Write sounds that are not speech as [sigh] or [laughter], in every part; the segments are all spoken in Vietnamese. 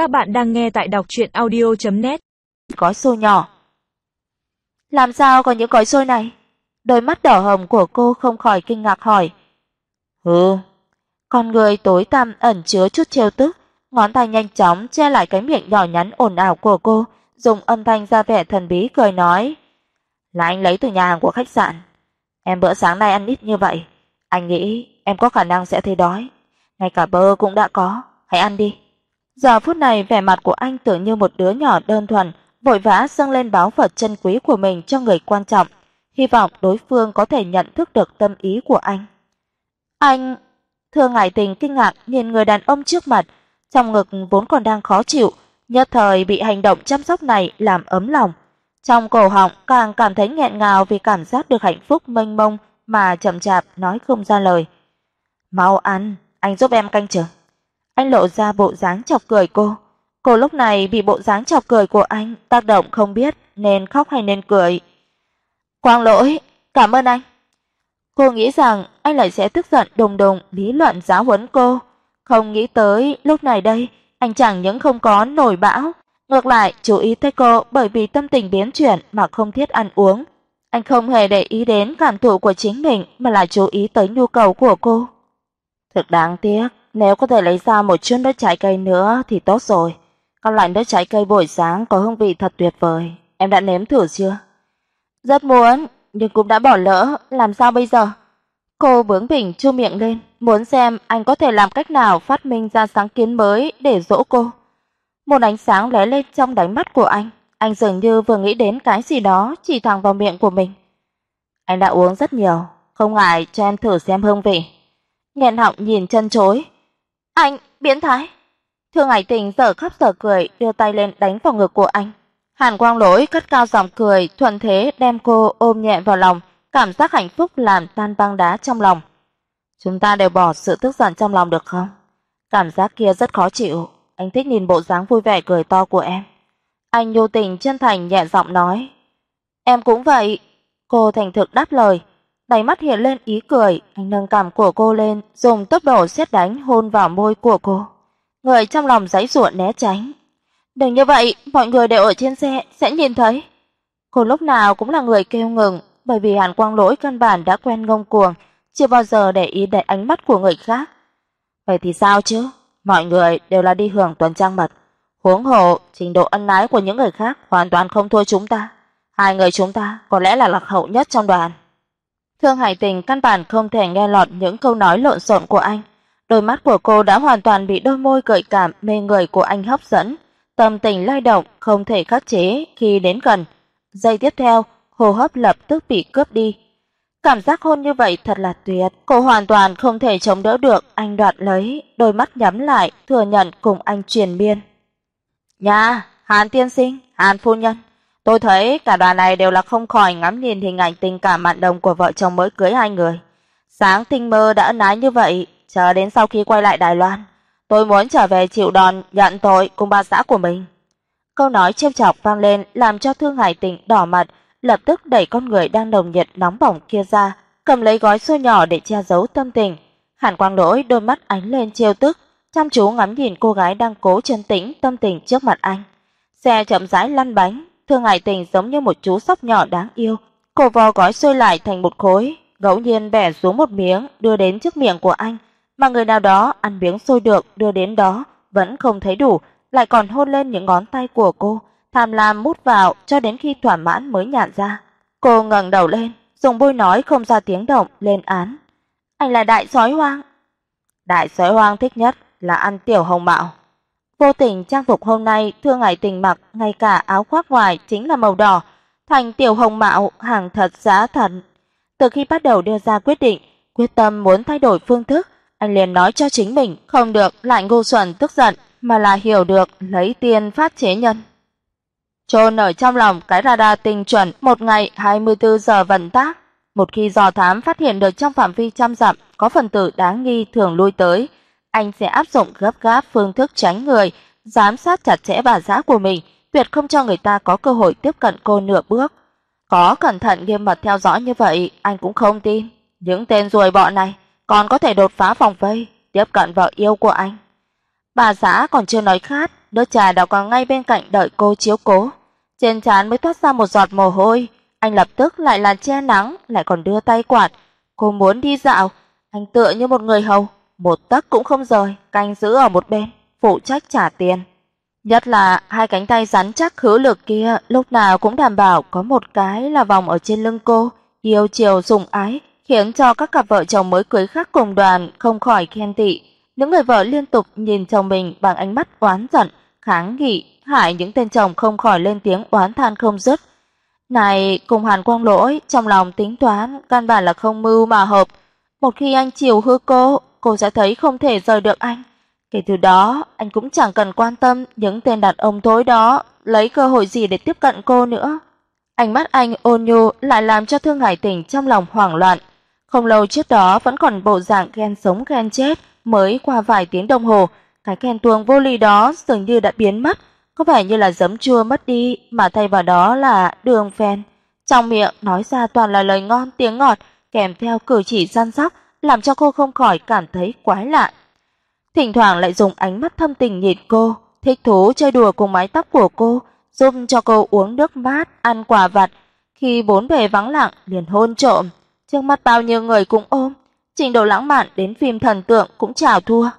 Các bạn đang nghe tại đọc chuyện audio.net Gói xôi nhỏ. Làm sao có những gói xôi này? Đôi mắt đỏ hồng của cô không khỏi kinh ngạc hỏi. Ừ. Con người tối tăm ẩn chứa chút trêu tức, ngón tay nhanh chóng che lại cái miệng nhỏ nhắn ồn ào của cô, dùng âm thanh ra vẻ thần bí cười nói: "Là anh lấy từ nhà hàng của khách sạn. Em bữa sáng nay ăn ít như vậy, anh nghĩ em có khả năng sẽ thấy đói. Ngay cả bơ cũng đã có, hãy ăn đi." Giờ phút này vẻ mặt của anh tưởng như một đứa nhỏ đơn thuần, vội vã dâng lên báo vật chân quý của mình cho người quan trọng, hy vọng đối phương có thể nhận thức được tâm ý của anh. Anh thưa Ngải Tình kinh ngạc nhìn người đàn ông trước mặt, trong ngực vốn còn đang khó chịu, nhất thời bị hành động chăm sóc này làm ấm lòng. Trong cổ họng càng cảm thấy nghẹn ngào vì cảm giác được hạnh phúc mênh mông mà chậm chạp nói không ra lời. "Mau ăn, anh giúp em canh chừng." Anh lộ ra bộ dáng chọc cười cô. Cô lúc này bị bộ dáng chọc cười của anh tác động không biết nên khóc hay nên cười. "Quang Lỗi, cảm ơn anh." Cô nghĩ rằng anh lại sẽ tức giận đùng đùng lý luận giáo huấn cô, không nghĩ tới lúc này đây, anh chẳng những không có nổi bão, ngược lại chú ý tới cô bởi vì tâm tình biến chuyển mà không thiết ăn uống. Anh không hề để ý đến cảm thụ của chính mình mà là chú ý tới nhu cầu của cô. Thật đáng tiếc, nếu có thể lấy ra một chút nước trái cây nữa thì tốt rồi. còn loại nước trái cây buổi sáng có hương vị thật tuyệt vời, em đã nếm thử chưa? Rất muốn, nhưng cũng đã bỏ lỡ, làm sao bây giờ? Cô bướng bỉnh chu miệng lên, muốn xem anh có thể làm cách nào phát minh ra sáng kiến mới để dỗ cô. Một ánh sáng lóe lên trong đáy mắt của anh, anh dường như vừa nghĩ đến cái gì đó chỉ thẳng vào miệng của mình. Anh đã uống rất nhiều, không ngại cho em thử xem hương vị. Nghẹn họng nhìn chân chối. Anh biến thái. Thương Hải Tình dở khóc dở cười, đưa tay lên đánh vào ngực của anh. Hàn Quang Lỗi cất cao giọng cười, thuận thế đem cô ôm nhẹ vào lòng, cảm giác hạnh phúc làm tan băng đá trong lòng. Chúng ta đều bỏ sự tức giận trong lòng được không? Cảm giác kia rất khó chịu, anh thích nhìn bộ dáng vui vẻ cười to của em. Anh nhu tình chân thành nhẹ giọng nói. Em cũng vậy. Cô thành thực đáp lời, đáy mắt hiện lên ý cười, anh nâng cằm của cô lên, dùng tốc độ sét đánh hôn vào môi của cô. Người trong lòng giãy giụa né tránh. "Đừng như vậy, mọi người đều ở trên xe sẽ nhìn thấy." Cô lúc nào cũng là người kêu ngừng, bởi vì Hàn Quang Lỗi căn bản đã quen ngông cuồng, chưa bao giờ để ý đến ánh mắt của người khác. Vậy thì sao chứ? Mọi người đều là đi hưởng tuần trăng mật, huống hồ trình độ ân ái của những người khác hoàn toàn không thua chúng ta. Hai người chúng ta có lẽ là lạc hậu nhất trong đoàn. Thương Hải Tình căn bản không thể nghe lọt những câu nói lộn xộn của anh. Đôi mắt của cô đã hoàn toàn bị đôi môi gợi cảm mê người của anh hấp dẫn, tâm tình lay động không thể khắc chế khi đến gần. Giây tiếp theo, hô hấp lập tức bị cướp đi. Cảm giác hôn như vậy thật là tuyệt, cô hoàn toàn không thể chống đỡ được, anh đoạt lấy, đôi mắt nhắm lại, thừa nhận cùng anh truyền miên. "Nha, Hàn tiên sinh, Hàn phu nhân, tôi thấy cả đoàn này đều là không khỏi ngắm nhìn hình ảnh tình cảm mặn đồng của vợ chồng mới cưới hai người. Sáng tinh mơ đã ân ái như vậy, chờ đến sau khi quay lại Đài Loan, tôi muốn trở về chịu đòn nhận tội cùng ba xã của mình." Câu nói trêu chọc vang lên làm cho Thương Hải Tình đỏ mặt, lập tức đẩy con người đang nồng nhiệt nóng bỏng kia ra, cầm lấy gói xôi nhỏ để che giấu tâm tình. Hàn Quang Lỗi đôi mắt ánh lên trêu tức, chăm chú ngắm nhìn cô gái đang cố trấn tĩnh tâm tình trước mặt anh. Xe chậm rãi lăn bánh, Thương Hải Tình giống như một chú sóc nhỏ đáng yêu, cô vò gói xôi lại thành một khối, ngẫu nhiên bẻ xuống một miếng đưa đến trước miệng của anh, mà người nào đó ăn miếng xôi được đưa đến đó vẫn không thấy đủ, lại còn hôn lên những ngón tay của cô, tham lam mút vào cho đến khi thỏa mãn mới nhả ra. Cô ngẩng đầu lên, dùng môi nói không ra tiếng động lên án. Anh là đại sói hoang. Đại sói hoang thích nhất là ăn tiểu hồng mạo. Vô tình trang phục hôm nay Thương Hải Tình mặc, ngay cả áo khoác ngoài chính là màu đỏ, thành tiểu hồng mạo hàng thật giá thật. Từ khi bắt đầu đưa ra quyết định, quyết tâm muốn thay đổi phương thức, anh liền nói cho chính mình không được lại ngu xuẩn tức giận, mà là hiểu được lấy tiền phát chế nhân chôn ở trong lòng cái radar tinh chuẩn một ngày 24 giờ vận tác. Một khi dò thám phát hiện được trong phạm vi trăm dặm có phần tử đáng nghi thường lui tới, anh sẽ áp dụng gấp gáp phương thức tránh người, giám sát chặt chẽ bà xã của mình, tuyệt không cho người ta có cơ hội tiếp cận cô nửa bước. Có cẩn thận nghiêm mật theo dõi như vậy, anh cũng không tin, những tên ruồi bọ này còn có thể đột phá vòng vây, tiếp cận vợ yêu của anh. Bà xã còn chưa nói khát, nước trà đã còn ngay bên cạnh đợi cô chiếu cố. Trên trán mới thoát ra một giọt mồ hôi, anh lập tức lại là che nắng, lại còn đưa tay quạt. Cô muốn đi dạo, anh tựa như một người hầu, một tấc cũng không rời, canh giữ ở một bên, phụ trách trả tiền. Nhất là hai cánh tay rắn chắc hữu lực kia, lúc nào cũng đảm bảo có một cái là vòng ở trên lưng cô, yêu chiều sủng ái, khiến cho các cặp vợ chồng mới cưới khác cùng đoàn không khỏi khen tị. Những người vợ liên tục nhìn chồng mình bằng ánh mắt oán giận, kháng nghị, hại những tên chồng không khỏi lên tiếng oán than không dứt. Này, cùng Hàn Quang Lỗi trong lòng tính toán căn bản là không mưu mà hợp, một khi anh chiều hư cô, cô sẽ thấy không thể rời được anh. Kể từ đó, anh cũng chẳng cần quan tâm những tên đàn ông thối đó lấy cơ hội gì để tiếp cận cô nữa. Ánh mắt anh ôn nhu lại làm cho Thương Hải Tình trong lòng hoảng loạn. Không lâu trước đó vẫn còn bộ dạng ghen sống ghen chết, mới qua vài tiếng đồng hồ, cái ghen tuông vô lý đó dường như đã biến mất, có vẻ như là giấm chua mất đi mà thay vào đó là đường phèn. Trong miệng nói ra toàn là lời ngon tiếng ngọt, kèm theo cử chỉ săn sóc, làm cho cô không khỏi cảm thấy quái lạ. Thỉnh thoảng lại dùng ánh mắt thâm tình nhìn cô, thích thú chơi đùa cùng mái tóc của cô, giúp cho cô uống nước mát, ăn quả vặt, khi bốn bề vắng lặng liền hôn trộm, trước mắt bao nhiêu người cũng ôm, trình độ lãng mạn đến phim thần tượng cũng chào thua.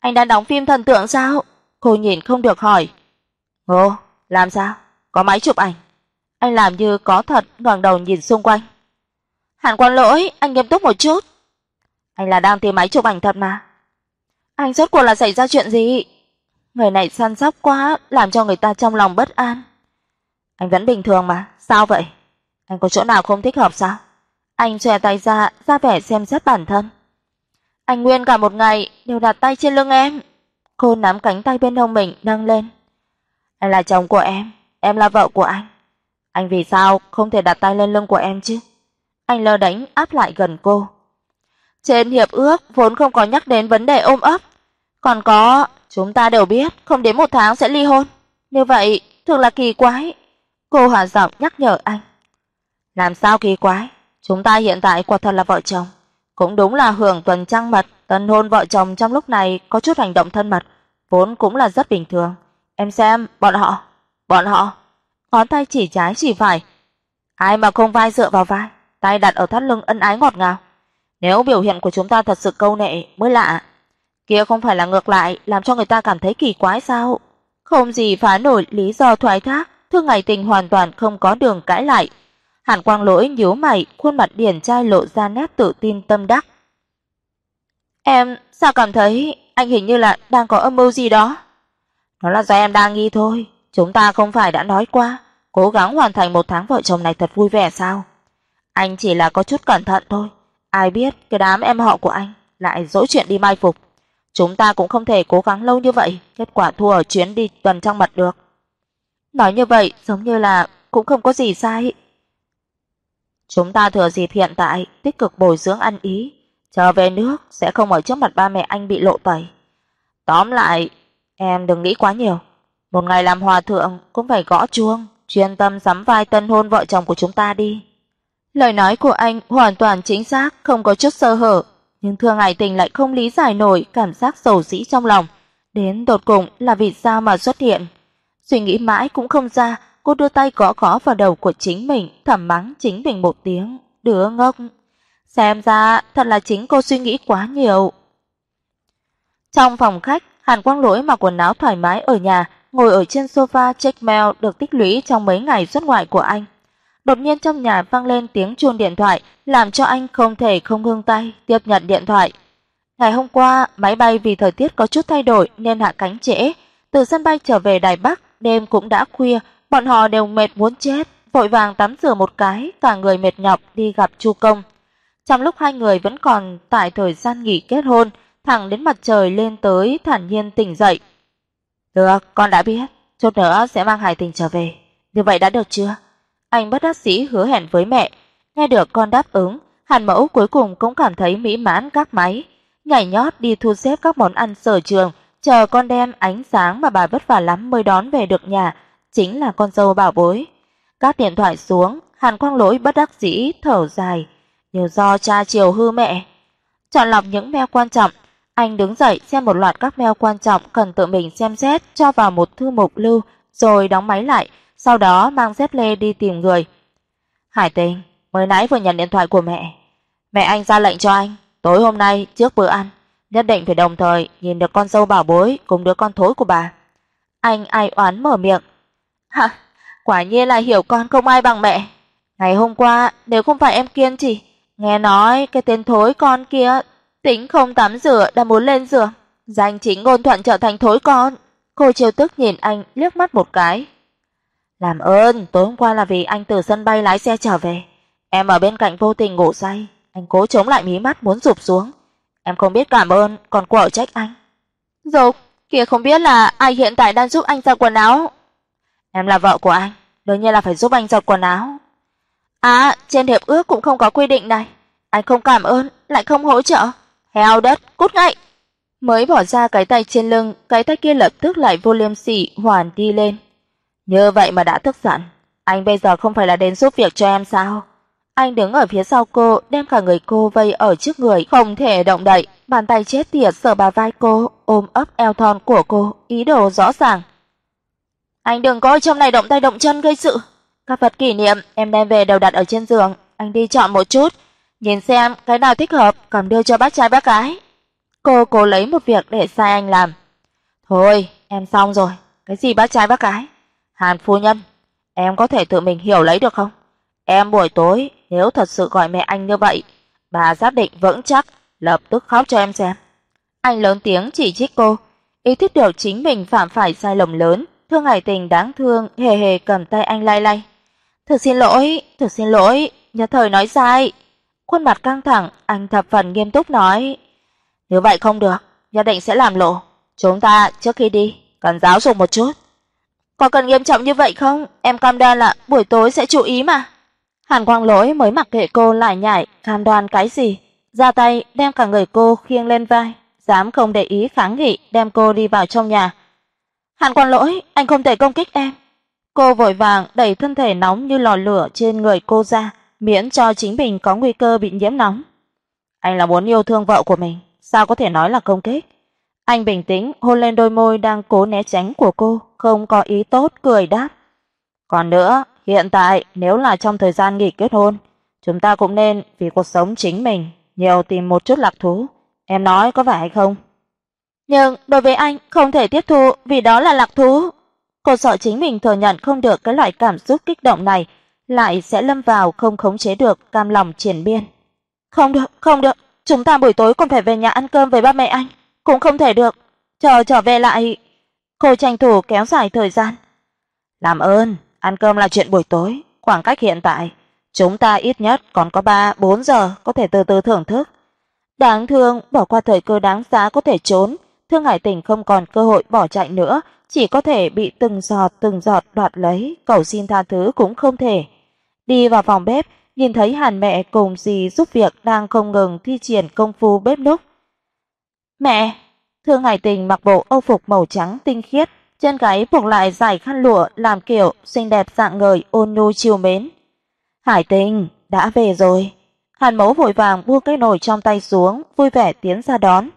Anh đang đóng phim thần tượng sao? Cô nhìn không được hỏi. Ồ, làm sao? Có máy chụp ảnh. Anh làm như có thật, ngẩng đầu nhìn xung quanh. Hàn Quan Lỗi, anh nghiêm túc một chút. Anh là đang tìm máy chụp ảnh thật mà. Anh rốt cuộc là xảy ra chuyện gì? Người này săn sóc quá, làm cho người ta trong lòng bất an. Anh vẫn bình thường mà, sao vậy? Anh có chỗ nào không thích hợp sao? Anh xòe tay ra, ra vẻ xem xét bản thân. Anh nguyên cả một ngày đều đặt tay trên lưng em. Cô nắm cánh tay bên hông mình nâng lên. Anh là chồng của em, em là vợ của anh. Anh vì sao không thể đặt tay lên lưng của em chứ? Anh lơ đánh áp lại gần cô. Trên hiệp ước vốn không có nhắc đến vấn đề ôm ấp, còn có chúng ta đều biết không đến một tháng sẽ ly hôn. Như vậy thực là kỳ quái. Cô hạ giọng nhắc nhở anh. Làm sao kỳ quái? Chúng ta hiện tại quả thật là vợ chồng, cũng đúng là hưởng tuần trăng mật, tân hôn vợ chồng trong lúc này có chút hành động thân mật, vốn cũng là rất bình thường. Em xem, bọn họ, bọn họ, ngón tay chỉ trái chỉ phải, ai mà không vai dựa vào vai, tay đặt ở thắt lưng ân ái ngọt ngào. Nếu biểu hiện của chúng ta thật sự câu nệ mới lạ. Kia không phải là ngược lại làm cho người ta cảm thấy kỳ quái sao? Không gì phá nổi lý do thoái thác, Thương Ngày Tình hoàn toàn không có đường cãi lại. Hàn Quang Lỗi nhíu mày, khuôn mặt điển trai lộ ra nét tự tin tâm đắc. "Em sao cảm thấy anh hình như là đang có âm mưu gì đó?" nó là do em đang nghi thôi, chúng ta không phải đã nói qua, cố gắng hoàn thành một tháng vợ chồng này thật vui vẻ sao? Anh chỉ là có chút cẩn thận thôi, ai biết cái đám em họ của anh lại dỗi chuyện đi mai phục. Chúng ta cũng không thể cố gắng lâu như vậy, kết quả thua ở chuyến đi tuần trăng mật được." Nói như vậy giống như là cũng không có gì sai. Chúng ta thừa dịp hiện tại tích cực bồi dưỡng ăn ý, trở về nước sẽ không ở trước mặt ba mẹ anh bị lộ tẩy. Tóm lại, em đừng nghĩ quá nhiều, một ngày làm hòa thượng cũng phải gõ chuông, chuyên tâm sắm vai tân hôn vợ chồng của chúng ta đi. Lời nói của anh hoàn toàn chính xác, không có chút sơ hở, nhưng Thương Hải Tình lại không lý giải nổi cảm giác xấu dĩ trong lòng, đến đột cùng là vì sao mà xuất hiện. Suy nghĩ mãi cũng không ra, cô đưa tay gõ gõ vào đầu của chính mình, thầm mắng chính mình một tiếng, đứa ngốc. Xem ra thật là chính cô suy nghĩ quá nhiều. Trong phòng khách, Hàn Quang Lỗi mặc quần áo thoải mái ở nhà, ngồi ở trên sofa check mail được tích lũy trong mấy ngày xuất ngoại của anh. Đột nhiên trong nhà vang lên tiếng chuông điện thoại, làm cho anh không thể không ngưng tay tiếp nhận điện thoại. Ngày hôm qua, máy bay vì thời tiết có chút thay đổi nên hạ cánh trễ, từ sân bay trở về Đài Bắc, đêm cũng đã khuya, bọn họ đều mệt muốn chết, vội vàng tắm rửa một cái, cả người mệt nhọc đi gặp Chu Công. Trong lúc hai người vẫn còn tại thời gian nghỉ kết hôn, thẳng đến mặt trời lên tới thản nhiên tỉnh dậy. "Được, con đã biết, chút nữa sẽ mang Hải Tình trở về. Như vậy đã được chưa?" Anh bất đắc dĩ hứa hẹn với mẹ. Nghe được con đáp ứng, Hàn Mẫu cuối cùng cũng cảm thấy mỹ mãn các máy, nhảy nhót đi thu xếp các món ăn sở trường, chờ con đem ánh sáng mà bà vất vả lắm mới đón về được nhà, chính là con dâu bảo bối. Các điện thoại xuống, Hàn Quang Lỗi bất đắc dĩ thở dài, nhiều do cha chiều hư mẹ. Chọn lọc những mail quan trọng, Anh đứng dậy xem một loạt các mail quan trọng cần tự mình xem xét cho vào một thư mục lưu rồi đóng máy lại, sau đó mang dép lê đi tìm người. Hải Tình, mới nãy vừa nhận điện thoại của mẹ. Mẹ anh ra lệnh cho anh, tối hôm nay trước bữa ăn, nhất định phải đồng thời nhìn được con dâu bảo bối cùng đứa con thối của bà. Anh ai oán mở miệng. Hả? Quả nhiên là hiểu con không ai bằng mẹ. Ngày hôm qua nếu không phải em kiên trì, nghe nói cái tên thối con kia tính không tắm rửa đã muốn lên giường, danh chính ngôn thuận trở thành thối con. Cô triều tức nhìn anh liếc mắt một cái. Làm ơn, tối hôm qua là vì anh từ sân bay lái xe trở về, em ở bên cạnh vô tình ngủ say, anh cố chống lại mí mắt muốn rụp xuống. Em không biết cảm ơn, còn quở trách anh. Dục, kia không biết là ai hiện tại đang giúp anh giặt quần áo. Em là vợ của anh, đương nhiên là phải giúp anh giặt quần áo. À, trên hiệp ước cũng không có quy định này. Anh không cảm ơn, lại không hỗ trợ. Heo đất, cút ngay. Mới bỏ ra cái tay trên lưng, cái tay kia lập tức lại vô liêm sỉ hoàn đi lên. Như vậy mà đã tức giận, anh bây giờ không phải là đến giúp việc cho em sao? Anh đứng ở phía sau cô, đem cả người cô vây ở trước người, không thể động đậy, bàn tay chết tiệt sờ bà vai cô, ôm ấp eo thon của cô, ý đồ rõ ràng. Anh đừng có ở trong này động tay động chân gây sự. Các vật kỷ niệm em đem về đều đặt ở trên giường, anh đi chọn một chút, nhìn xem cái nào thích hợp cầm đưa cho bác trai bác gái. Cô cố lấy một việc để sai anh làm. Thôi, em xong rồi, cái gì bác trai bác gái? Hàn phu nhân, em có thể tự mình hiểu lấy được không? Em buổi tối nếu thật sự gọi mẹ anh như vậy, bà xác định vững chắc lập tức khóc cho em xem. Anh lớn tiếng chỉ trích cô, ý thức được chính mình phạm phải sai lầm lớn, Thương Hải Tình đáng thương hề hề cầm tay anh lay lay. "Thực xin lỗi, thực xin lỗi, nhất thời nói sai." Khuôn mặt căng thẳng, anh thập phần nghiêm túc nói: Nếu vậy không được, nhất định sẽ làm lộ. Chúng ta trước khi đi cần giáo dục một chút." "Có cần nghiêm trọng như vậy không? Em cam đoan là buổi tối sẽ chú ý mà." Hàn Quang Lỗi mới mặc kệ cô lại nhảy, cam đoan cái gì, ra tay đem cả người cô khiêng lên vai, dám không để ý kháng nghị đem cô đi vào trong nhà. Hàn Quang Lỗi, anh không thể công kích em. Cô vội vàng đẩy thân thể nóng như lò lửa trên người cô ra, miễn cho chính mình có nguy cơ bị nhiễm nóng. Anh là muốn yêu thương vợ của mình, sao có thể nói là công kích? Anh bình tĩnh hôn lên đôi môi đang cố né tránh của cô, không có ý tốt cười đáp. Còn nữa, hiện tại nếu là trong thời gian nghỉ kết hôn, chúng ta cũng nên vì cuộc sống chính mình nhiều tìm một chút lạc thú. Em nói có phải hay không? Nhưng đối với anh không thể tiếp thu vì đó là lạc thú. Cô sợ chính mình thừa nhận không được cái loại cảm xúc kích động này, lại sẽ lâm vào không khống chế được cam lòng triển biên. Không được, không được, chúng ta buổi tối còn phải về nhà ăn cơm với ba mẹ anh, cũng không thể được. Chờ trở về lại. Cô tranh thủ kéo dài thời gian. Làm ơn, ăn cơm là chuyện buổi tối, khoảng cách hiện tại, chúng ta ít nhất còn có 3 4 giờ có thể từ từ thưởng thức. Đáng thương, bỏ qua thời cơ đáng giá có thể trốn, Thương Hải Tình không còn cơ hội bỏ chạy nữa, chỉ có thể bị từng giọt từng giọt đoạt lấy, cầu xin tha thứ cũng không thể. Đi vào phòng bếp, nhìn thấy Hàn mẹ cùng dì giúp việc đang không ngừng thi triển công phu bếp núc. "Mẹ!" Thương Hải Tình mặc bộ âu phục màu trắng tinh khiết, chân gáy buộc lại dải khăn lụa làm kiểu xinh đẹp dạng người ôn nhu chiều mến. "Hải Tình, đã về rồi." Hàn Mẫu vội vàng buông cái nồi trong tay xuống, vui vẻ tiến ra đón.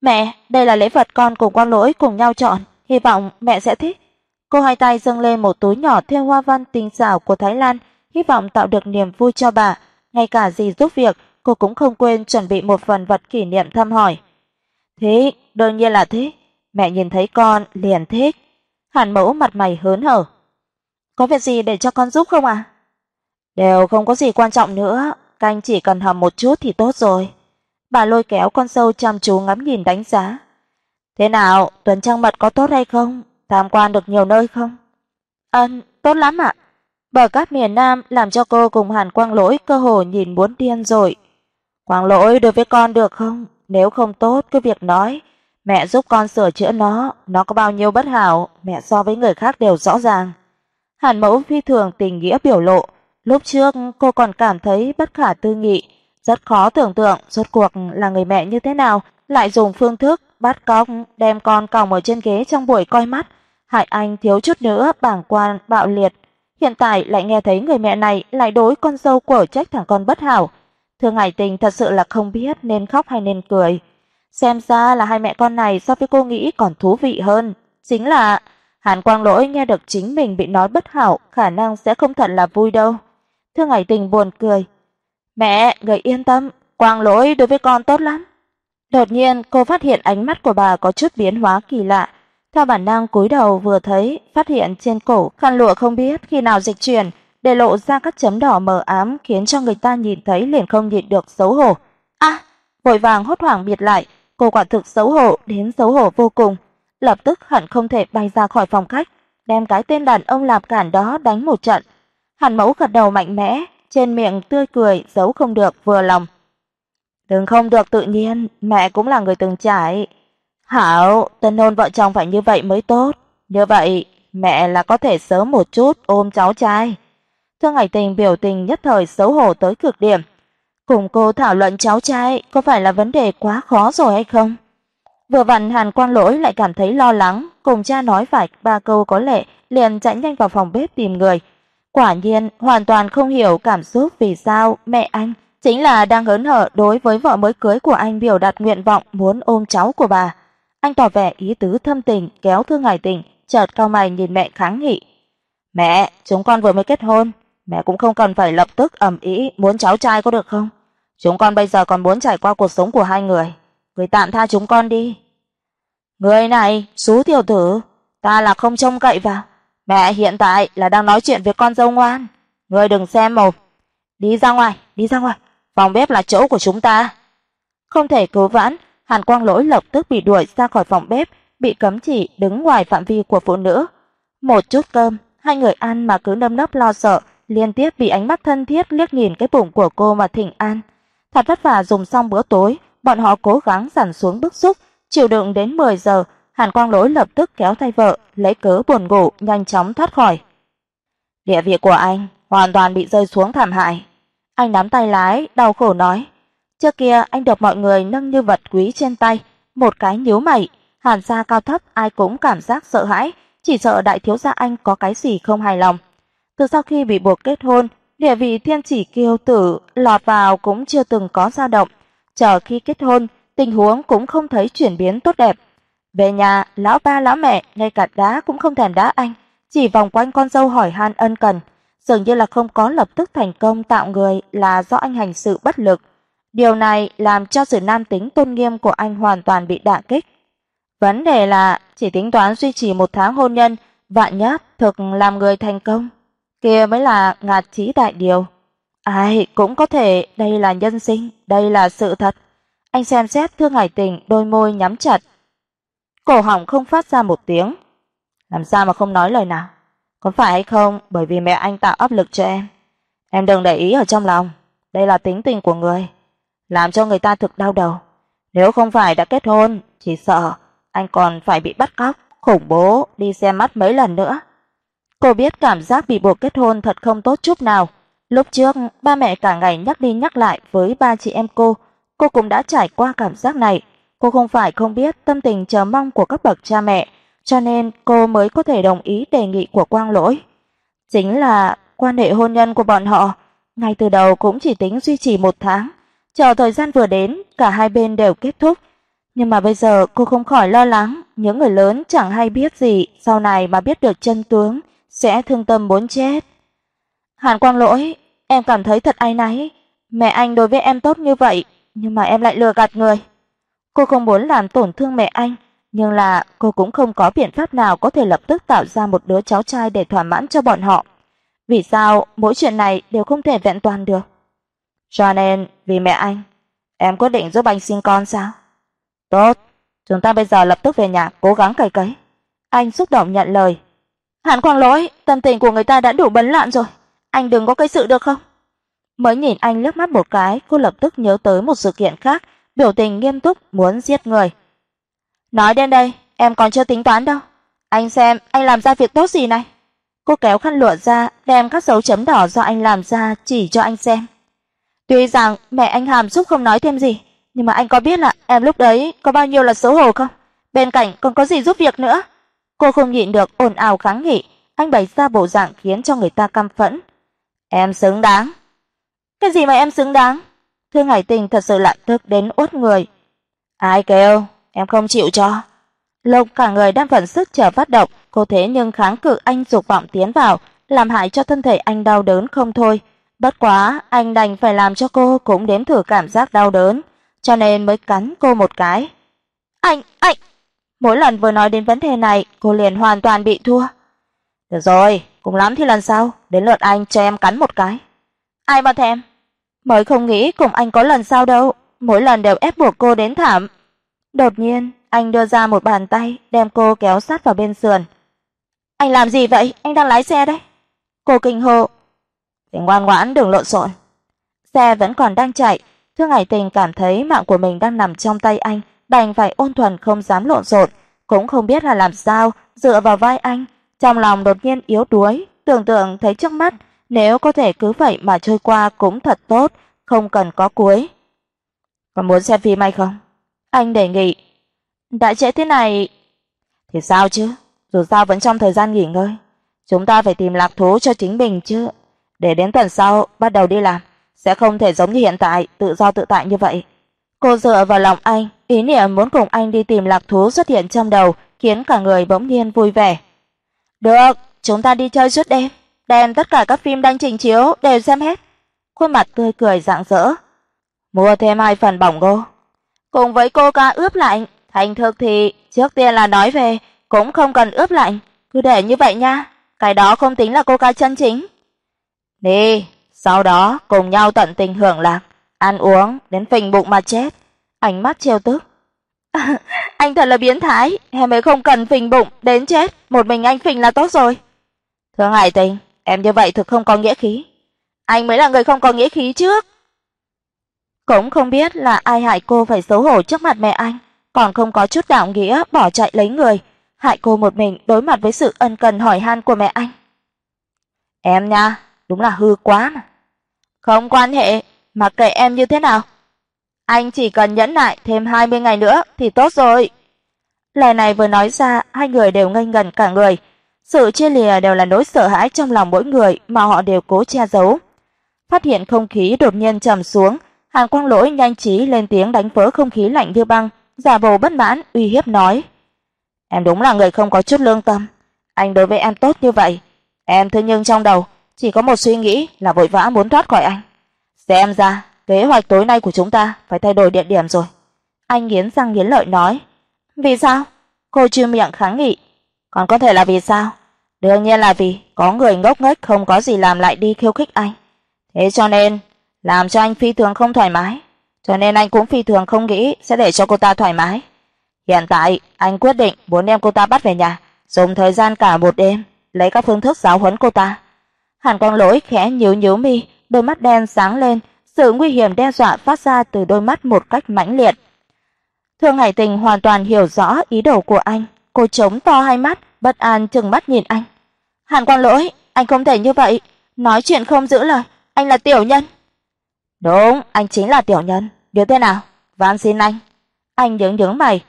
"Mẹ, đây là lễ vật con cùng Quang Lỗi cùng nhau chọn, hy vọng mẹ sẽ thích." Cô hai tay dâng lên một túi nhỏ thêu hoa văn tinh xảo của Thái Lan, hy vọng tạo được niềm vui cho bà, ngay cả gì giúp việc, cô cũng không quên chuẩn bị một phần vật kỷ niệm thăm hỏi. "Thế, đương nhiên là thích, mẹ nhìn thấy con liền thích." Hàn Mẫu mặt mày hớn hở. "Có việc gì để cho con giúp không ạ?" À? "Đều không có gì quan trọng nữa, canh chỉ cần hầm một chút thì tốt rồi." Bà lôi kéo con sâu chăm chú ngắm nhìn đánh giá. "Thế nào, tuần trăng mật có tốt hay không? Tham quan được nhiều nơi không?" "Ừm, tốt lắm ạ." Bờ cát miền Nam làm cho cô cùng Hàn Quang Lỗi cơ hồ nhìn muốn điên rồi. "Quang Lỗi đối với con được không? Nếu không tốt cứ việc nói, mẹ giúp con sửa chữa nó, nó có bao nhiêu bất hảo, mẹ so với người khác đều rõ ràng." Hàn Mẫu phi thường tình nghĩa biểu lộ, lúc trước cô còn cảm thấy bất khả tư nghị, rất khó tưởng tượng rốt cuộc là người mẹ như thế nào, lại dùng phương thức bắt cóc đem con còng ở trên ghế trong buổi coi mắt, hại anh thiếu chút nữa bảng quan bạo liệt. Hiện tại lại nghe thấy người mẹ này lại đối con dâu của trách thằng con bất hảo. Thương Hải Tình thật sự là không biết nên khóc hay nên cười. Xem ra là hai mẹ con này so với cô nghĩ còn thú vị hơn, chính là Hàn Quang Lỗi nghe được chính mình bị nói bất hảo, khả năng sẽ không thật là vui đâu. Thương Hải Tình buồn cười. "Mẹ, người yên tâm, Quang Lỗi đối với con tốt lắm." Đột nhiên, cô phát hiện ánh mắt của bà có chút biến hóa kỳ lạ. Theo bản năng cúi đầu vừa thấy, phát hiện trên cổ khăn lụa không biết khi nào dịch chuyển, để lộ ra các chấm đỏ mờ ám khiến cho người ta nhìn thấy liền không nhịn được xấu hổ. A, vội vàng hốt hoảng biệt lại, cô quả thực xấu hổ đến xấu hổ vô cùng, lập tức hận không thể bay ra khỏi phòng khách, đem cái tên đàn ông lạp cản đó đánh một trận. Hàn Mẫu gật đầu mạnh mẽ, trên miệng tươi cười giấu không được vừa lòng. Đừng không được tự nhiên, mẹ cũng là người từng trải. Hảo, tân hôn vợ chồng phải như vậy mới tốt, như vậy mẹ là có thể sớm một chút ôm cháu trai. Thương Hải Tình biểu tình nhất thời xấu hổ tới cực điểm. Cùng cô thảo luận cháu trai có phải là vấn đề quá khó rồi hay không? Vừa vặn Hàn quan Lỗi lại cảm thấy lo lắng, cùng cha nói vài ba câu có lệ, liền chạy nhanh vào phòng bếp tìm người. Quả nhiên, hoàn toàn không hiểu cảm xúc vì sao mẹ anh chính là đang hớn hở đối với vợ mới cưới của anh biểu đạt nguyện vọng muốn ôm cháu của bà. Anh tỏ vẻ ý tứ thâm tình, kéo Thương Hải Tình, chợt cau mày nhìn mẹ kháng nghị. "Mẹ, chúng con vừa mới kết hôn, mẹ cũng không cần phải lập tức ầm ĩ muốn cháu trai có được không? Chúng con bây giờ còn muốn trải qua cuộc sống của hai người, người tạm tha chúng con đi." "Người này, số tiểu tử, ta là không trông cậy vào. Mẹ hiện tại là đang nói chuyện với con dâu ngoan, ngươi đừng xem mồm. Đi ra ngoài, đi ra ngoài, phòng bếp là chỗ của chúng ta." Không thể cứu vãn, Hàn Quang Lỗi lập tức bị đuổi ra khỏi phòng bếp, bị cấm chỉ đứng ngoài phạm vi của phụ nữ. Một chút cơm, hai người ăn mà cứ nơm nớp lo sợ, liên tiếp bị ánh mắt thân thiết liếc nhìn cái bụng của cô mà thỉnh an. Thật vất vả dùng xong bữa tối, bọn họ cố gắng dằn xuống bức xúc, chịu đựng đến 10 giờ, Hàn Quang Lỗi lập tức kéo tay vợ, lấy cớ buồn ngủ nhanh chóng thoát khỏi. Địa vị của anh hoàn toàn bị rơi xuống thảm hại. Anh nắm tay lái, đau khổ nói: Trước kia anh được mọi người nâng như vật quý trên tay, một cái nhíu mày, Hàn gia cao thấp ai cũng cảm giác sợ hãi, chỉ sợ đại thiếu gia anh có cái gì không hài lòng. Từ sau khi bị buộc kết hôn, địa vị thiên chỉ kiêu tử lọt vào cũng chưa từng có dao động, chờ khi kết hôn, tình huống cũng không thấy chuyển biến tốt đẹp. Về nhà, lão ba lão mẹ ngay cả đá cũng không thèm đá anh, chỉ vòng quanh con dâu hỏi han ân cần, dường như là không có lập tức thành công tạo người là do anh hành sự bất lực. Điều này làm cho sự nam tính tôn nghiêm của anh hoàn toàn bị đả kích. Vấn đề là chỉ tính toán duy trì một tháng hôn nhân, vạn nhất thực làm người thành công, kia mới là ngạt chí đại điều. Ai cũng có thể đây là nhân sinh, đây là sự thật. Anh xem xét Thương Hải Tình, đôi môi nhắm chặt. Cổ họng không phát ra một tiếng. Làm sao mà không nói lời nào? Có phải hay không bởi vì mẹ anh tạo áp lực cho em? Em đừng để ý ở trong lòng, đây là tính tình của người làm cho người ta thực đau đầu. Nếu không phải đã kết hôn, chỉ sợ anh còn phải bị bắt cóc, khủng bố, đi xem mắt mấy lần nữa. Cô biết cảm giác bị buộc kết hôn thật không tốt chút nào. Lúc trước, ba mẹ cả ngày nhắc đi nhắc lại với ba chị em cô, cô cũng đã trải qua cảm giác này. Cô không phải không biết tâm tình chờ mong của các bậc cha mẹ, cho nên cô mới có thể đồng ý đề nghị của Quang Lỗi. Chính là quan hệ hôn nhân của bọn họ, ngay từ đầu cũng chỉ tính duy trì một tháng, Chờ thời gian vừa đến, cả hai bên đều kết thúc, nhưng mà bây giờ cô không khỏi lo lắng, những người lớn chẳng hay biết gì, sau này mà biết được chân tướng sẽ thương tâm muốn chết. Hàn Quang Lỗi, em cảm thấy thật áy náy, mẹ anh đối với em tốt như vậy, nhưng mà em lại lừa gạt người. Cô không muốn làm tổn thương mẹ anh, nhưng là cô cũng không có biện pháp nào có thể lập tức tạo ra một đứa cháu trai để thỏa mãn cho bọn họ. Vì sao mỗi chuyện này đều không thể vẹn toàn được? Cho nên, vì mẹ anh, em quyết định giúp anh sinh con sao? Tốt, chúng ta bây giờ lập tức về nhà cố gắng cày cấy. Anh xúc động nhận lời. Hàn Quang Lỗi, tâm tình của người ta đã đủ bấn loạn rồi, anh đừng có gây sự được không? Mới nhìn anh liếc mắt một cái, cô lập tức nhớ tới một sự kiện khác, biểu tình nghiêm túc muốn giết người. Nói đến đây, em còn chưa tính toán đâu. Anh xem anh làm ra việc tốt gì này. Cô kéo khăn lụa ra, đem các dấu chấm đỏ do anh làm ra chỉ cho anh xem. Tuy rằng mẹ anh hàm xúc không nói thêm gì, nhưng mà anh có biết là em lúc đấy có bao nhiêu là xấu hổ không? Bên cạnh còn có gì giúp việc nữa. Cô không nhịn được ồn ào kháng nghị, anh bày ra bộ dạng khiến cho người ta căm phẫn. Em xứng đáng. Cái gì mà em xứng đáng? Thương Hải Tình thật sự lạnh tức đến uất người. Ai kêu, em không chịu cho. Lục cả người đang vận sức chờ phát động, cô thế nhưng kháng cự anh dục vọng tiến vào, làm hại cho thân thể anh đau đớn không thôi. Bất quá, anh đành phải làm cho cô cũng đếm thử cảm giác đau đớn, cho nên mới cắn cô một cái. "Anh, anh!" Mỗi lần vừa nói đến vấn đề này, cô liền hoàn toàn bị thua. "Được rồi, cùng lắm thì lần sau, đến lượt anh cho em cắn một cái." "Ai mà thèm." Mới không nghĩ cùng anh có lần sau đâu, mỗi lần đều ép buộc cô đến thảm. Đột nhiên, anh đưa ra một bàn tay, đem cô kéo sát vào bên sườn. "Anh làm gì vậy? Anh đang lái xe đấy." Cô kinh hô. "Thì ngoan ngoãn đừng lộn xộn." Xe vẫn còn đang chạy, Thương Hải Tình cảm thấy mạng của mình đang nằm trong tay anh, đành phải ôn thuần không dám lộn xộn, cũng không biết là làm sao, dựa vào vai anh, trong lòng đột nhiên yếu đuối, tưởng tượng thấy trước mắt, nếu có thể cứ vậy mà trôi qua cũng thật tốt, không cần có cuối. Còn muốn xem phim hay không? Anh đề nghị. Đã trễ thế này thì sao chứ, dù sao vẫn trong thời gian nghỉ ngơi. Chúng ta phải tìm lạc thú cho chính mình chứ, để đến tuần sau bắt đầu đi làm, sẽ không thể giống như hiện tại tự do tự tại như vậy. Cô dựa vào lòng anh, ý niệm muốn cùng anh đi tìm lạc thú xuất hiện trong đầu, khiến cả người bỗng nhiên vui vẻ. "Được, chúng ta đi chơi suốt đêm, đem tất cả các phim đang trình chiếu đều xem hết." Khuôn mặt tươi cười rạng rỡ. "Mua thêm hai phần bỏng ngô, cùng với coca ướp lạnh, thành thực thì trước tiên là nói về, cũng không cần ướp lạnh, cứ để như vậy nha, cái đó không tính là coca chân chính." "Đi, sau đó cùng nhau tận tình hưởng lạc." ăn uống đến phình bụng mà chết. Ánh mắt trêu tức. [laughs] anh thật là biến thái, em ấy không cần phình bụng đến chết, một mình anh phình là tốt rồi. Thương Hải Tình, em như vậy thực không có nghĩa khí. Anh mới là người không có nghĩa khí trước. Cũng không biết là ai hại cô phải xấu hổ trước mặt mẹ anh, còn không có chút đạo nghĩa bỏ chạy lấy người, hại cô một mình đối mặt với sự ân cần hỏi han của mẹ anh. Em nha, đúng là hư quá mà. Không quan hệ, mặc kệ em như thế nào. Anh chỉ cần nhẫn nại thêm 20 ngày nữa thì tốt rồi. Lời này vừa nói ra, hai người đều ngây ngẩn cả người. Sự chia lìa đều là nỗi sợ hãi trong lòng mỗi người mà họ đều cố che giấu. Phát hiện không khí đột nhiên trầm xuống, Hàn Quang Lỗi nhanh trí lên tiếng đánh vỡ không khí lạnh như băng, giả vờ bất mãn uy hiếp nói: "Em đúng là người không có chút lương tâm, anh đối với em tốt như vậy, em thế nhưng trong đầu chỉ có một suy nghĩ là vội vã muốn thoát khỏi anh. Xem ra, kế hoạch tối nay của chúng ta phải thay đổi địa điểm rồi." Anh nghiến răng nghiến lợi nói. "Vì sao?" Cô chưa miệng kháng nghị. "Còn có thể là vì sao?" Đương nhiên là vì có người ngốc nghếch không có gì làm lại đi khiêu khích anh. Thế cho nên làm cho anh phi thường không thoải mái, cho nên anh cũng phi thường không nghĩ sẽ để cho cô ta thoải mái. Hiện tại, anh quyết định muốn đem cô ta bắt về nhà, dùng thời gian cả một đêm lấy các phương thức giáo huấn cô ta. Hàn Quang Lỗi khẽ nhíu nhíu mi, đôi mắt đen sáng lên, sự nguy hiểm đe dọa phát ra từ đôi mắt một cách mãnh liệt. Thương Hải Tình hoàn toàn hiểu rõ ý đồ của anh, cô trống to hai mắt, bất an trừng mắt nhìn anh. "Hàn Quang Lỗi, anh không thể như vậy, nói chuyện không giữ lời, anh là tiểu nhân." "Đúng, anh chính là tiểu nhân, như thế nào? Van xin anh." Anh nhướng nhướng mày.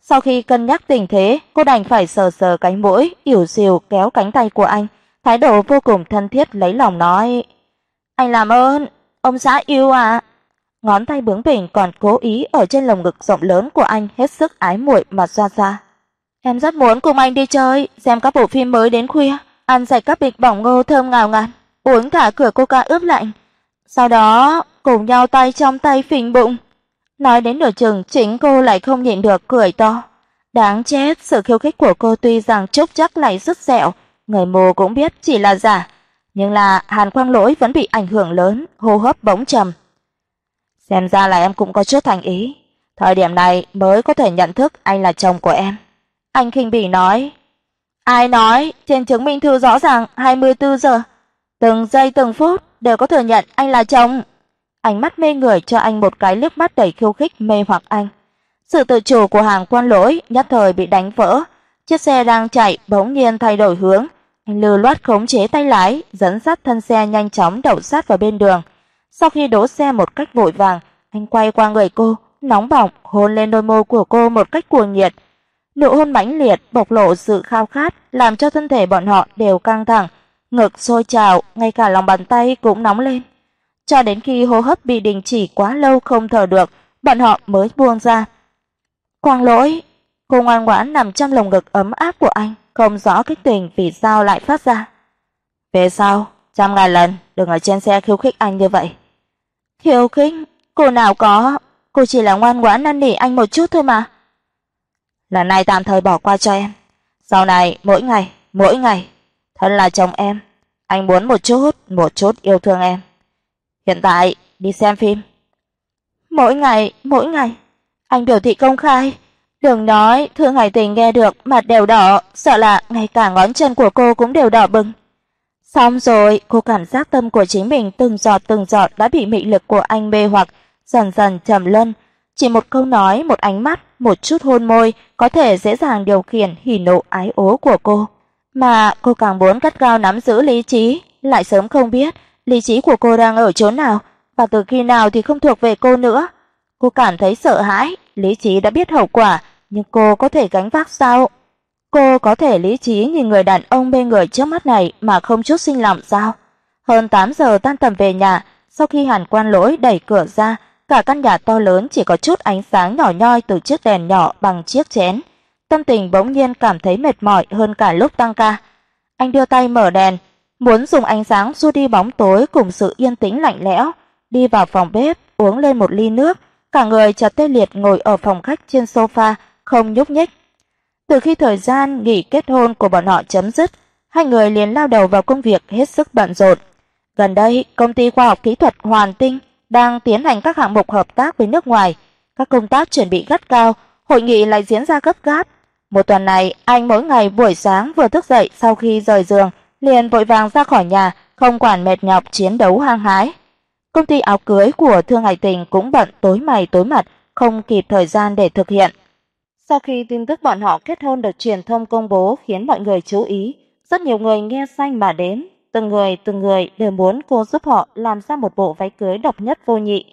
Sau khi cân nhắc tình thế, cô đành phải sờ sờ cánh mũi, ỉu xìu kéo cánh tay của anh, thái độ vô cùng thân thiết lấy lòng nói: "Anh làm ơn, ông xã yêu à." Ngón tay bướng bỉnh còn cố ý ở trên lồng ngực rộng lớn của anh hết sức ái muội mà xoa xoa. "Em rất muốn cùng anh đi chơi, xem các bộ phim mới đến khuya, ăn sạch các bịch bỏng ngô thơm ngào ngạt, uống thả cửa coca ướp lạnh, sau đó cùng nhau tay trong tay phình bụng." Nói đến nửa chừng, chính cô lại không nhịn được cười to. Đáng chết, sự khiêu khích của cô tuy rằng chốc chắc lại rất dẻo, người mù cũng biết chỉ là giả, nhưng là Hàn Quang Lỗi vẫn bị ảnh hưởng lớn, hô hấp bỗng trầm. Xem ra là em cũng có chút thành ý, thời điểm này mới có thể nhận thức anh là chồng của em. Anh khinh bỉ nói. Ai nói, trên chứng minh thư rõ ràng 24 giờ, từng giây từng phút đều có thừa nhận anh là chồng. Ánh mắt mê người cho anh một cái liếc mắt đầy khiêu khích mê hoặc anh. Sự tự chủ của hàng quan lỗi nhất thời bị đánh vỡ, chiếc xe đang chạy bỗng nhiên thay đổi hướng, anh lừa loát khống chế tay lái, dẫn dắt thân xe nhanh chóng đậu sát vào bên đường. Sau khi đỗ xe một cách vội vàng, anh quay qua người cô, nóng bỏng hôn lên đôi môi của cô một cách cuồng nhiệt. Nụ hôn mãnh liệt bộc lộ sự khao khát, làm cho thân thể bọn họ đều căng thẳng, ngực sôi trào, ngay cả lòng bàn tay cũng nóng lên. Cho đến khi hô hấp bị đình chỉ quá lâu không thở được, bọn họ mới buông ra. Quang Lỗi, cô ngoan ngoãn nằm trong lồng ngực ấm áp của anh, không rõ kích tình vì sao lại phát ra. Về sau, trăm ngàn lần đừng ở trên xe khiêu khích anh như vậy. Khiêu khích? Cô nào có, cô chỉ là ngoan ngoãn năn nỉ anh một chút thôi mà. Lần này tạm thời bỏ qua cho em. Sau này mỗi ngày, mỗi ngày, thân là chồng em, anh muốn một chút, một chút yêu thương em. Hiện tại đi xem phim. Mỗi ngày, mỗi ngày, anh biểu thị công khai, đừng nói Thương Hải Tình nghe được mặt đều đỏ, sợ là ngay cả ngón chân của cô cũng đều đỏ bừng. Xong rồi, cô cảm giác tâm của chính mình từng giọt từng giọt đã bị mị lực của anh mê hoặc, dần dần trầm luân, chỉ một câu nói, một ánh mắt, một chút hôn môi có thể dễ dàng điều khiển hỉ nộ ái ố của cô, mà cô càng muốn cắt gao nắm giữ lý trí, lại sớm không biết lý trí của cô đang ở chỗ nào và từ khi nào thì không thuộc về cô nữa. Cô cảm thấy sợ hãi, lý trí đã biết hậu quả, nhưng cô có thể gánh vác sao? Cô có thể lý trí nhìn người đàn ông bên người trước mắt này mà không chút sinh lòng sao? Hơn 8 giờ tan tầm về nhà, sau khi Hàn Quan Lỗi đẩy cửa ra, cả căn nhà to lớn chỉ có chút ánh sáng nhỏ nhoi từ chiếc đèn nhỏ bằng chiếc chén. Tâm tình bỗng nhiên cảm thấy mệt mỏi hơn cả lúc tăng ca. Anh đưa tay mở đèn, muốn dùng ánh sáng xua đi bóng tối cùng sự yên tĩnh lạnh lẽo, đi vào phòng bếp, uống lên một ly nước, cả người chợt tê liệt ngồi ở phòng khách trên sofa, không nhúc nhích. Từ khi thời gian nghỉ kết hôn của bọn họ chấm dứt, hai người liền lao đầu vào công việc hết sức bận rộn. Gần đây, công ty khoa học kỹ thuật Hoàn Tinh đang tiến hành các hạng mục hợp tác với nước ngoài, các công tác chuẩn bị gắt cao, hội nghị lại diễn ra gấp gáp. Một tuần này, anh mỗi ngày buổi sáng vừa thức dậy sau khi rời giường, liền vội vàng ra khỏi nhà, không quản mệt nhọc chiến đấu hăng hái. Công ty áo cưới của Thương Hải Tình cũng bận tối mày tối mặt, không kịp thời gian để thực hiện. Sau khi tin tức bọn họ kết hôn được truyền thông công bố khiến mọi người chú ý, rất nhiều người nghe xanh mà đến, từng người từng người đều muốn cô giúp họ làm ra một bộ váy cưới độc nhất vô nhị.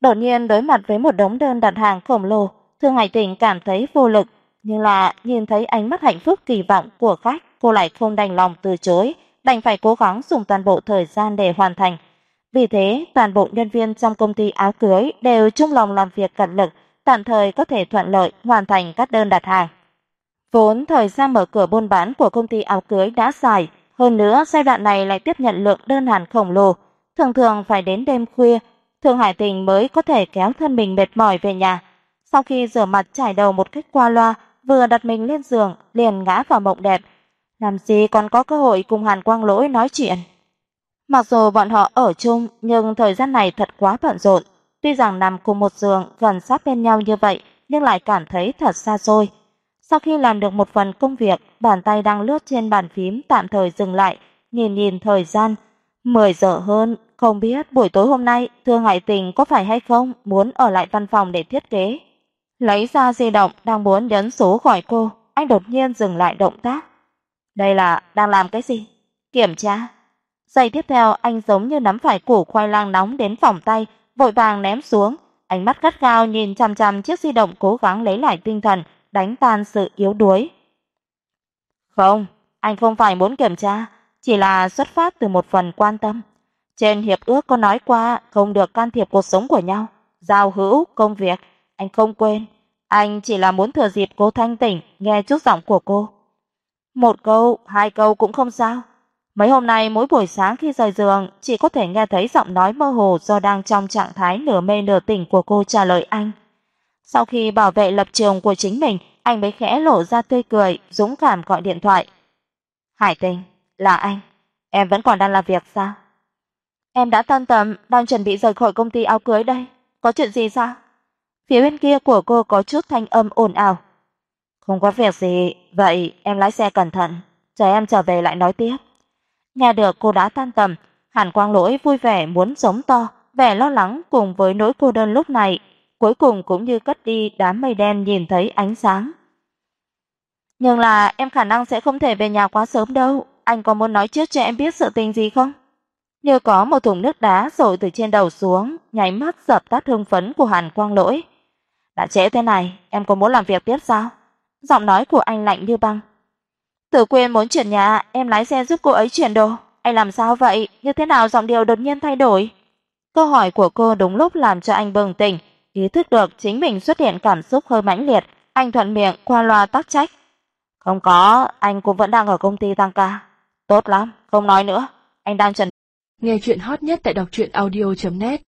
Đột nhiên đối mặt với một đống đơn đặt hàng khổng lồ, Thương Hải Tình cảm thấy vô lực, nhưng là nhìn thấy ánh mắt hạnh phúc kỳ vọng của khách, cô lại không đành lòng từ chối, đành phải cố gắng dùng toàn bộ thời gian để hoàn thành. Vì thế, toàn bộ nhân viên trong công ty áo cưới đều chung lòng làm việc cẩn lực, tạm thời có thể thuận lợi hoàn thành các đơn đặt hàng. Vốn thời gian mở cửa buôn bán của công ty áo cưới đã dài, hơn nữa giai đoạn này lại tiếp nhận lượng đơn hàng khổng lồ, thường thường phải đến đêm khuya, Thượng Hải Tình mới có thể kéo thân mình mệt mỏi về nhà. Sau khi rửa mặt trải đầu một cách qua loa, vừa đặt mình lên giường, liền ngã vào mộng đẹp. Làm gì còn có cơ hội cùng Hàn Quang Lỗi nói chuyện. Mặc dù bọn họ ở chung, nhưng thời gian này thật quá bận rộn, tuy rằng nằm cùng một giường gần sát bên nhau như vậy, nhưng lại cảm thấy thật xa xôi. Sau khi làm được một phần công việc, bàn tay đang lướt trên bàn phím tạm thời dừng lại, nhìn nhìn thời gian, 10 giờ hơn, không biết buổi tối hôm nay Thương Hải Tình có phải hay không muốn ở lại văn phòng để thiết kế. Lấy ra di động đang muốn nhấn số gọi cô, anh đột nhiên dừng lại động tác. Đây là đang làm cái gì? Kiểm tra. Giây tiếp theo anh giống như nắm phải củ khoai lang nóng đến phòng tay, vội vàng ném xuống, ánh mắt gắt gao nhìn chằm chằm chiếc di động cố gắng lấy lại tinh thần, đánh tan sự yếu đuối. Không, anh không phải muốn kiểm tra, chỉ là xuất phát từ một phần quan tâm. Trên hiệp ước có nói qua không được can thiệp cuộc sống của nhau, giao hữu, công việc, anh không quên, anh chỉ là muốn thừa dịp cô thanh tỉnh nghe chút giọng của cô. Một câu, hai câu cũng không sao. Mấy hôm nay mỗi buổi sáng khi rời giường, chỉ có thể nghe thấy giọng nói mơ hồ do đang trong trạng thái nửa mê nửa tỉnh của cô trả lời anh. Sau khi bảo vệ lập trường của chính mình, anh mới khẽ lộ ra tươi cười, dũng cảm gọi điện thoại. "Hải Tình, là anh, em vẫn còn đang làm việc sao?" "Em đã tan tầm, đang chuẩn bị rời khỏi công ty áo cưới đây, có chuyện gì sao?" Phía bên kia của cô có chút thanh âm ồn ào. "Không có việc gì, vậy em lái xe cẩn thận, chờ em trở về lại nói tiếp." Nghe được cô đã tan tầm, Hàn Quang Lỗi vui vẻ muốn giống to, vẻ lo lắng cùng với nỗi cô đơn lúc này cuối cùng cũng như cất đi đám mây đen nhìn thấy ánh sáng. Nhưng là em khả năng sẽ không thể về nhà quá sớm đâu, anh có muốn nói trước cho em biết sự tình gì không? Như có một thùng nước đá rội từ trên đầu xuống, nháy mắt dập tắt hưng phấn của Hàn Quang Lỗi. Đã trễ thế này, em có muốn làm việc tiếp sao? Giọng nói của anh lạnh như băng. Tử Quyên muốn chuyển nhà, em lái xe giúp cô ấy chuyển đồ. Anh làm sao vậy? Như thế nào giọng điệu đột nhiên thay đổi? Câu hỏi của cô đúng lúc làm cho anh bừng tỉnh, ý thức được chính mình xuất hiện cảm xúc hơi mãnh liệt, anh thuận miệng qua loa tắc trách. Không có, anh cũng vẫn đang ở công ty tăng ca. Tốt lắm, không nói nữa, anh đang chuẩn Nghe chuyện hot nhất tại đọc truyện audio.net